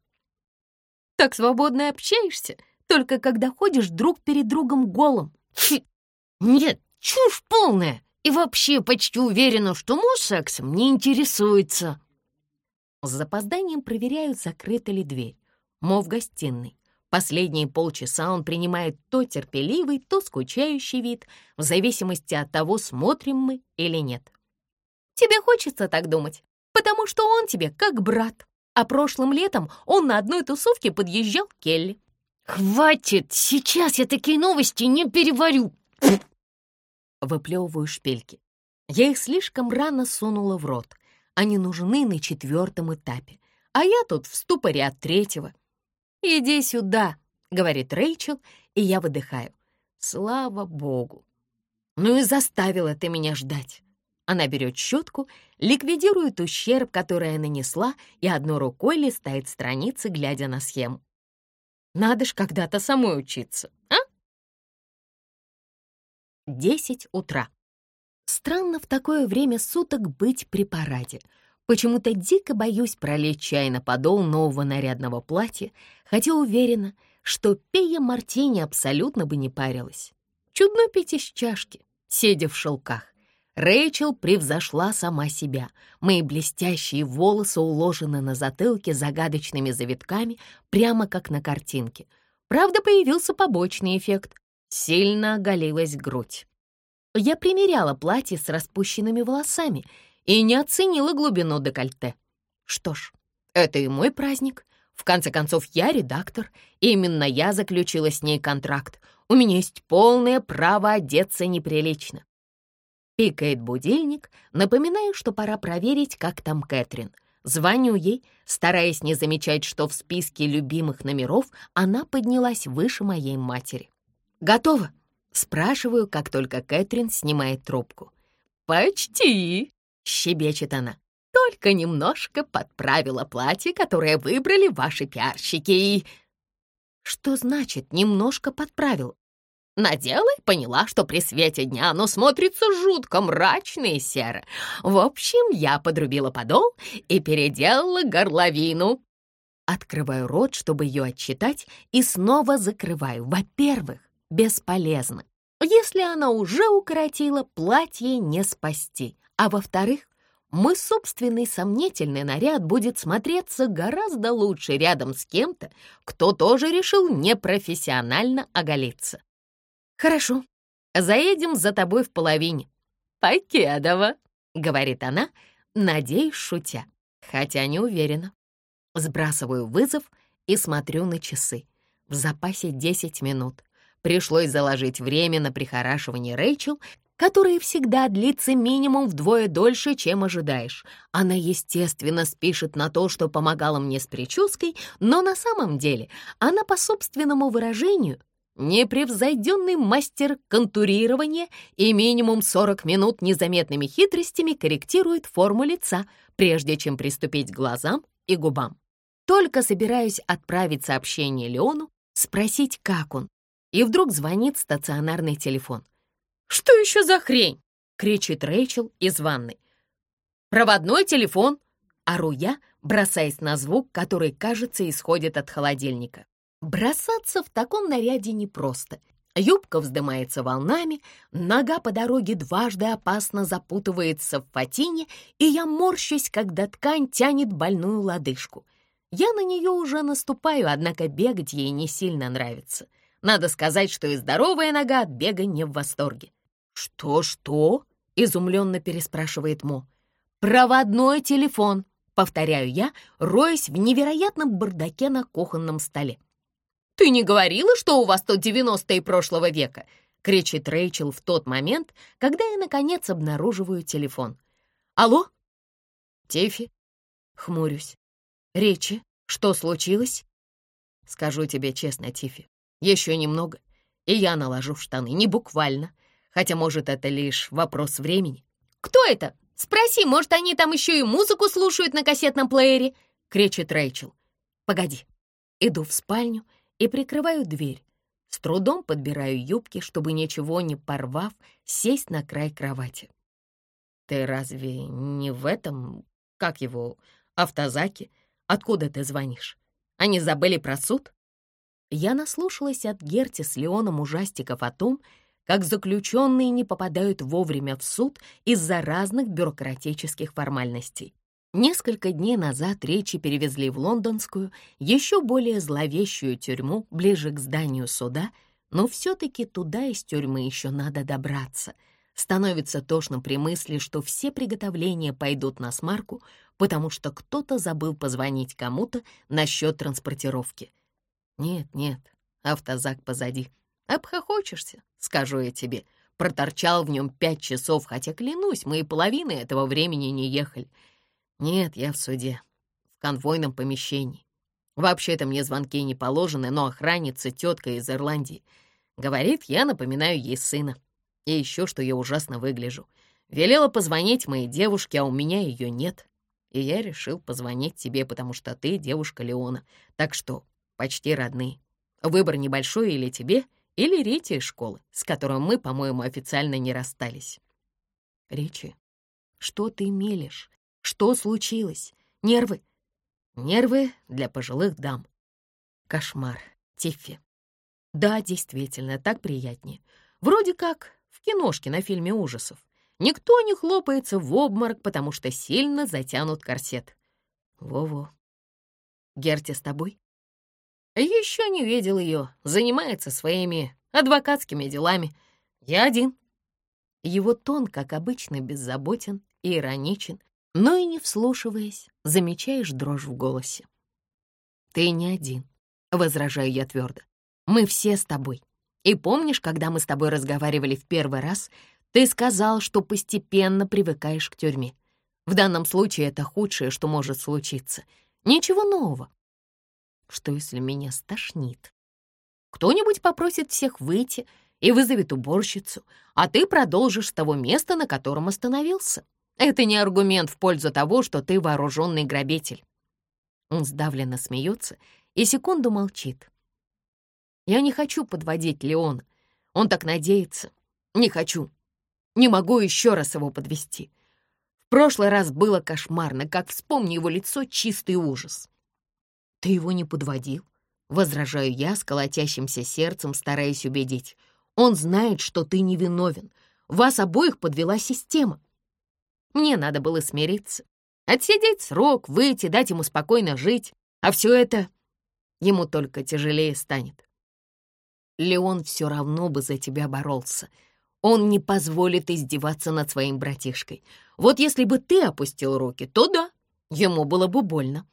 «Так свободно общаешься, только когда ходишь друг перед другом голым». Фи, «Нет, чушь полная, и вообще почти уверена, что муж сексом не интересуется». С запозданием проверяют, закрыта ли дверь. Мо в гостиной. Последние полчаса он принимает то терпеливый, то скучающий вид, в зависимости от того, смотрим мы или нет. Тебе хочется так думать, потому что он тебе как брат. А прошлым летом он на одной тусовке подъезжал к Келли. «Хватит! Сейчас я такие новости не переварю!» Выплевываю шпильки. Я их слишком рано сунула в рот. Они нужны на четвертом этапе, а я тут в ступоре от третьего. «Иди сюда», — говорит Рэйчел, и я выдыхаю. «Слава богу!» «Ну и заставила ты меня ждать». Она берет щетку, ликвидирует ущерб, который нанесла, и одной рукой листает страницы, глядя на схему. Надо ж когда-то самой учиться, а? Десять утра. Странно в такое время суток быть при параде. Почему-то дико боюсь пролить чай на подол нового нарядного платья, хотя уверена, что Пея Мартини абсолютно бы не парилась. Чудно пить из чашки, сидя в шелках. Рэйчел превзошла сама себя. Мои блестящие волосы уложены на затылке загадочными завитками, прямо как на картинке. Правда, появился побочный эффект. Сильно оголилась грудь. Я примеряла платье с распущенными волосами и не оценила глубину декольте. Что ж, это и мой праздник. В конце концов, я редактор, и именно я заключила с ней контракт. У меня есть полное право одеться неприлично. Пикает будильник, напоминая, что пора проверить, как там Кэтрин. Звоню ей, стараясь не замечать, что в списке любимых номеров она поднялась выше моей матери. «Готово?» — спрашиваю, как только Кэтрин снимает трубку. «Почти!» — щебечет она. «Только немножко подправила платье, которое выбрали ваши пиарщики и...» «Что значит «немножко подправил»?» Надела и поняла, что при свете дня оно смотрится жутко мрачно и серо. В общем, я подрубила подол и переделала горловину. Открываю рот, чтобы ее отчитать, и снова закрываю. Во-первых, бесполезно. Если она уже укоротила, платье не спасти. А во-вторых, мой собственный сомнительный наряд будет смотреться гораздо лучше рядом с кем-то, кто тоже решил непрофессионально оголиться. «Хорошо, заедем за тобой в половине». «Покедово», — говорит она, надеюсь, шутя, хотя не уверена. Сбрасываю вызов и смотрю на часы. В запасе 10 минут. Пришлось заложить время на прихорашивание Рэйчел, которое всегда длится минимум вдвое дольше, чем ожидаешь. Она, естественно, спишет на то, что помогала мне с прической, но на самом деле она по собственному выражению Непревзойденный мастер контурирования и минимум 40 минут незаметными хитростями корректирует форму лица, прежде чем приступить к глазам и губам. Только собираюсь отправить сообщение Леону, спросить, как он, и вдруг звонит стационарный телефон. «Что еще за хрень?» — кричит Рэйчел из ванной. «Проводной телефон!» — ору я, бросаясь на звук, который, кажется, исходит от холодильника. Бросаться в таком наряде непросто. Юбка вздымается волнами, нога по дороге дважды опасно запутывается в фатине, и я морщусь, когда ткань тянет больную лодыжку. Я на нее уже наступаю, однако бегать ей не сильно нравится. Надо сказать, что и здоровая нога от бега не в восторге. «Что-что?» — изумленно переспрашивает Мо. «Проводной телефон», — повторяю я, роясь в невероятном бардаке на кухонном столе. «Ты не говорила, что у вас тут девяностые прошлого века?» — кричит Рэйчел в тот момент, когда я, наконец, обнаруживаю телефон. «Алло?» «Тифи?» — хмурюсь. «Речи, что случилось?» «Скажу тебе честно, Тифи, еще немного, и я наложу штаны, не буквально, хотя, может, это лишь вопрос времени». «Кто это? Спроси, может, они там еще и музыку слушают на кассетном плеере?» — кричит Рэйчел. «Погоди». Иду в спальню и прикрываю дверь. С трудом подбираю юбки, чтобы ничего не порвав, сесть на край кровати. «Ты разве не в этом, как его, автозаке? Откуда ты звонишь? Они забыли про суд?» Я наслушалась от Герти с Леоном ужастиков о том, как заключенные не попадают вовремя в суд из-за разных бюрократических формальностей. Несколько дней назад речи перевезли в лондонскую, еще более зловещую тюрьму ближе к зданию суда, но все-таки туда из тюрьмы еще надо добраться. Становится тошно при мысли, что все приготовления пойдут на смарку, потому что кто-то забыл позвонить кому-то насчет транспортировки. Нет, нет, автозак позади. Обхохочешься, скажу я тебе. Проторчал в нем пять часов, хотя, клянусь, мы и половины этого времени не ехали — нет, я в суде, в конвойном помещении. Вообще-то мне звонки не положены, но охранница, тетка из Ирландии, говорит, я напоминаю ей сына. И еще, что я ужасно выгляжу. Велела позвонить моей девушке, а у меня ее нет. И я решил позвонить тебе, потому что ты девушка Леона. Так что почти родные. Выбор небольшой или тебе, или Рите из школы, с которой мы, по-моему, официально не расстались. Ричи, что ты мелешь? Что случилось? Нервы? Нервы для пожилых дам. Кошмар. Тиффи. Да, действительно, так приятнее. Вроде как в киношке на фильме ужасов. Никто не хлопается в обморок, потому что сильно затянут корсет. Во-во. Герти с тобой? Еще не видел ее. Занимается своими адвокатскими делами. Я один. Его тон, как обычно, беззаботен и ироничен, но и не вслушиваясь, замечаешь дрожь в голосе. «Ты не один», — возражаю я твердо. «Мы все с тобой. И помнишь, когда мы с тобой разговаривали в первый раз, ты сказал, что постепенно привыкаешь к тюрьме. В данном случае это худшее, что может случиться. Ничего нового. Что, если меня стошнит? Кто-нибудь попросит всех выйти и вызовет уборщицу, а ты продолжишь с того места, на котором остановился. Это не аргумент в пользу того, что ты вооруженный грабитель. Он сдавленно смеется и секунду молчит. Я не хочу подводить Леона. Он так надеется. Не хочу. Не могу еще раз его подвести. В прошлый раз было кошмарно, как вспомни его лицо, чистый ужас. Ты его не подводил? Возражаю я с колотящимся сердцем, стараясь убедить. Он знает, что ты невиновен. Вас обоих подвела система. Мне надо было смириться, отсидеть срок, выйти, дать ему спокойно жить, а все это ему только тяжелее станет. Леон все равно бы за тебя боролся. Он не позволит издеваться над своим братишкой. Вот если бы ты опустил руки, то да, ему было бы больно.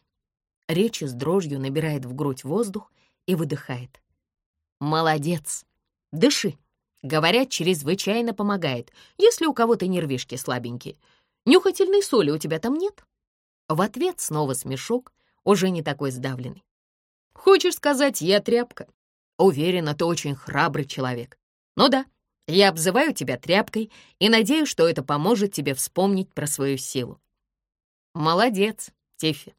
Речи с дрожью набирает в грудь воздух и выдыхает. «Молодец! Дыши!» Говорят, чрезвычайно помогает, если у кого-то нервишки слабенькие. Нюхательной соли у тебя там нет?» В ответ снова смешок, уже не такой сдавленный. «Хочешь сказать, я тряпка? Уверена, ты очень храбрый человек. Ну да, я обзываю тебя тряпкой и надеюсь, что это поможет тебе вспомнить про свою силу». «Молодец, Тиффи.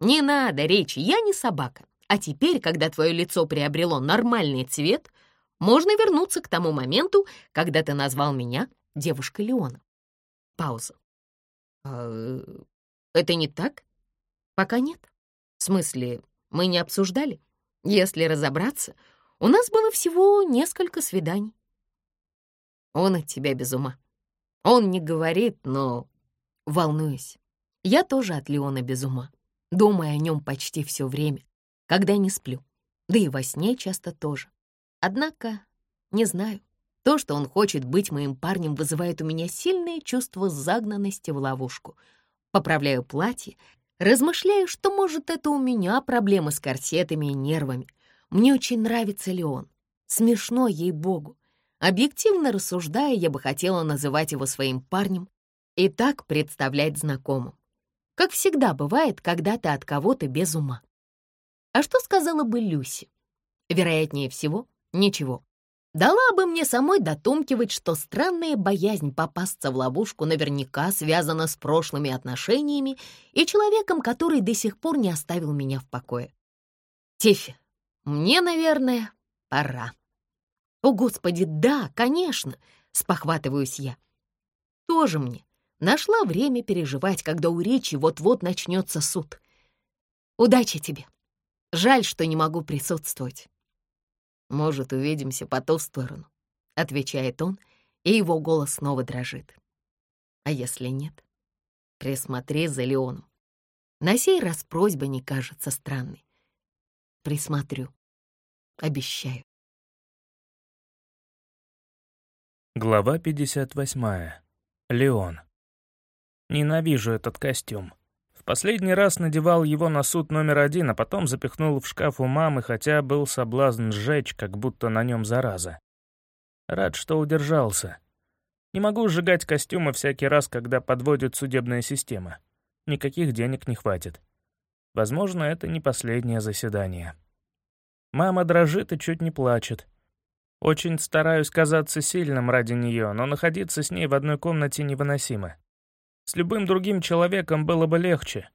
Не надо речи, я не собака. А теперь, когда твое лицо приобрело нормальный цвет, можно вернуться к тому моменту, когда ты назвал меня девушкой Леона. Пауза. «А это не так?» «Пока нет. В смысле, мы не обсуждали? Если разобраться, у нас было всего несколько свиданий». «Он от тебя без ума. Он не говорит, но...» Волнуюсь. Я тоже от Леона без ума. Думаю о нем почти все время, когда не сплю. Да и во сне часто тоже. Однако, не знаю, то, что он хочет быть моим парнем, вызывает у меня сильное чувство загнанности в ловушку. Поправляю платье, размышляю, что, может, это у меня проблемы с корсетами и нервами. Мне очень нравится Леон. Смешно, ей-богу. Объективно рассуждая, я бы хотела называть его своим парнем и так представлять знакомым. Как всегда бывает, когда ты от кого-то без ума. А что сказала бы Люси? Вероятнее всего, ничего. Дала бы мне самой дотумкивать, что странная боязнь попасться в ловушку наверняка связана с прошлыми отношениями и человеком, который до сих пор не оставил меня в покое. Тифи, мне, наверное, пора. О, Господи, да, конечно, спохватываюсь я. Тоже мне нашла время переживать, когда у Ричи вот-вот начнется суд. Удачи тебе. Жаль, что не могу присутствовать. «Может, увидимся по ту сторону», — отвечает он, и его голос снова дрожит. «А если нет, присмотри за Леоном. На сей раз просьба не кажется странной. Присмотрю. Обещаю». Глава 58. Леон. Ненавижу этот костюм. Последний раз надевал его на суд номер один, а потом запихнул в шкаф у мамы, хотя был соблазн сжечь, как будто на нем зараза. Рад, что удержался. Не могу сжигать костюмы всякий раз, когда подводит судебная система. Никаких денег не хватит. Возможно, это не последнее заседание. Мама дрожит и чуть не плачет. Очень стараюсь казаться сильным ради нее, но находиться с ней в одной комнате невыносимо. С любым другим человеком было бы легче.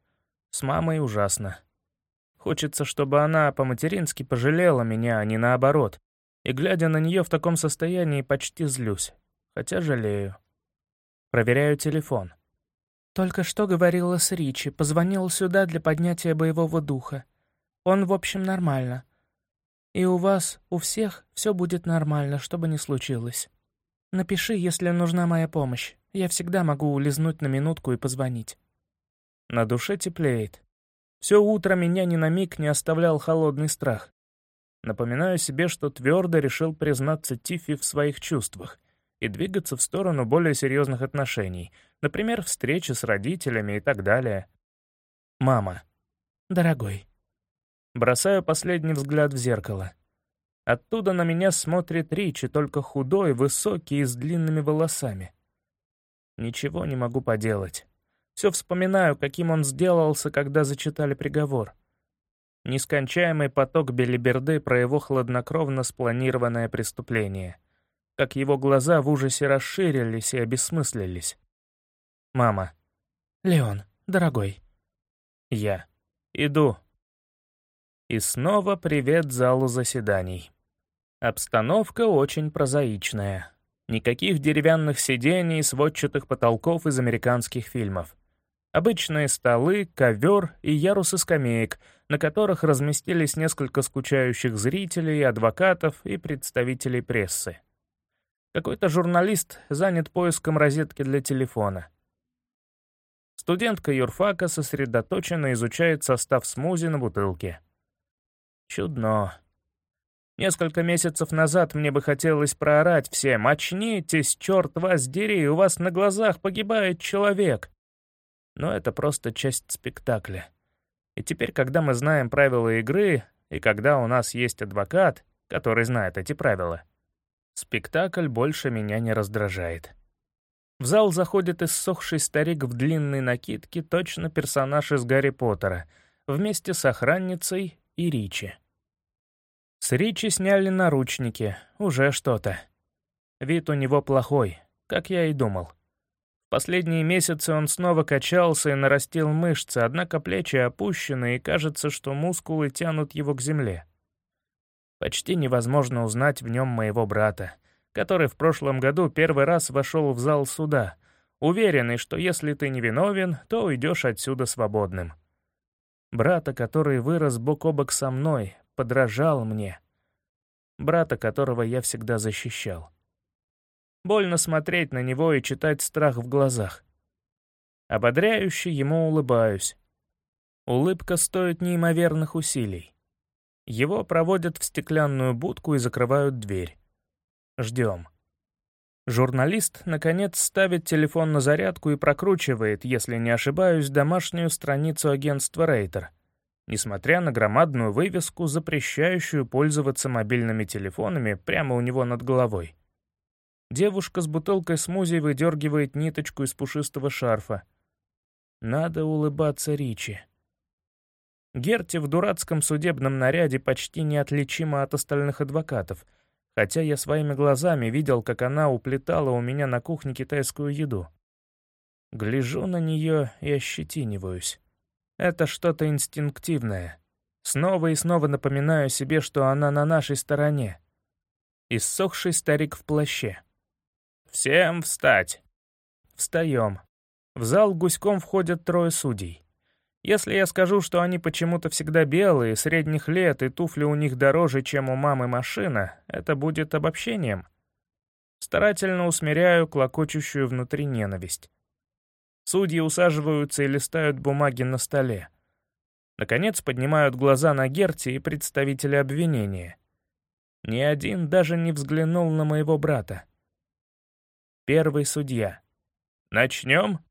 С мамой ужасно. Хочется, чтобы она по-матерински пожалела меня, а не наоборот. И, глядя на нее в таком состоянии, почти злюсь. Хотя жалею. Проверяю телефон. Только что говорила с Ричи, позвонил сюда для поднятия боевого духа. Он, в общем, нормально. И у вас, у всех, все будет нормально, что бы ни случилось. Напиши, если нужна моя помощь. Я всегда могу улизнуть на минутку и позвонить. На душе теплеет. Все утро меня ни на миг не оставлял холодный страх. Напоминаю себе, что твердо решил признаться Тиффи в своих чувствах и двигаться в сторону более серьезных отношений, например, встречи с родителями и так далее. Мама. Дорогой. Бросаю последний взгляд в зеркало. Оттуда на меня смотрит Ричи, только худой, высокий и с длинными волосами. Ничего не могу поделать. Все вспоминаю, каким он сделался, когда зачитали приговор. Нескончаемый поток белиберды про его хладнокровно спланированное преступление. Как его глаза в ужасе расширились и обесмыслились. Мама. «Леон, дорогой». Я. «Иду». И снова привет залу заседаний. Обстановка очень прозаичная. Никаких деревянных сидений, сводчатых потолков из американских фильмов. Обычные столы, ковер и ярусы скамеек, на которых разместились несколько скучающих зрителей, адвокатов и представителей прессы. Какой-то журналист занят поиском розетки для телефона. Студентка юрфака сосредоточенно изучает состав смузи на бутылке. Чудно. Несколько месяцев назад мне бы хотелось проорать всем «Очнитесь, черт вас дери, у вас на глазах погибает человек!» Но это просто часть спектакля. И теперь, когда мы знаем правила игры, и когда у нас есть адвокат, который знает эти правила, спектакль больше меня не раздражает. В зал заходит иссохший старик в длинной накидке, точно персонаж из Гарри Поттера, вместе с охранницей и Ричи. С Ричи сняли наручники, уже что-то. Вид у него плохой, как я и думал. В последние месяцы он снова качался и нарастил мышцы, однако плечи опущены, и кажется, что мускулы тянут его к земле. Почти невозможно узнать в нем моего брата, который в прошлом году первый раз вошел в зал суда, уверенный, что если ты невиновен, то уйдешь отсюда свободным. Брата, который вырос бок о бок со мной, подражал мне. Брата, которого я всегда защищал. Больно смотреть на него и читать страх в глазах. Ободряюще ему улыбаюсь. Улыбка стоит неимоверных усилий. Его проводят в стеклянную будку и закрывают дверь. Ждем. Журналист, наконец, ставит телефон на зарядку и прокручивает, если не ошибаюсь, домашнюю страницу агентства Рейтер — несмотря на громадную вывеску, запрещающую пользоваться мобильными телефонами прямо у него над головой. Девушка с бутылкой смузи выдергивает ниточку из пушистого шарфа. Надо улыбаться Ричи. Герти в дурацком судебном наряде почти неотличима от остальных адвокатов, хотя я своими глазами видел, как она уплетала у меня на кухне китайскую еду. Гляжу на нее и ощетиниваюсь. Это что-то инстинктивное. Снова и снова напоминаю себе, что она на нашей стороне. Иссохший старик в плаще. «Всем встать!» Встаем. В зал гуськом входят трое судей. Если я скажу, что они почему-то всегда белые, средних лет, и туфли у них дороже, чем у мамы машина, это будет обобщением. Старательно усмиряю клокочущую внутри ненависть. Судьи усаживаются и листают бумаги на столе. Наконец поднимают глаза на Герти и представителя обвинения. Ни один даже не взглянул на моего брата. Первый судья. «Начнем?»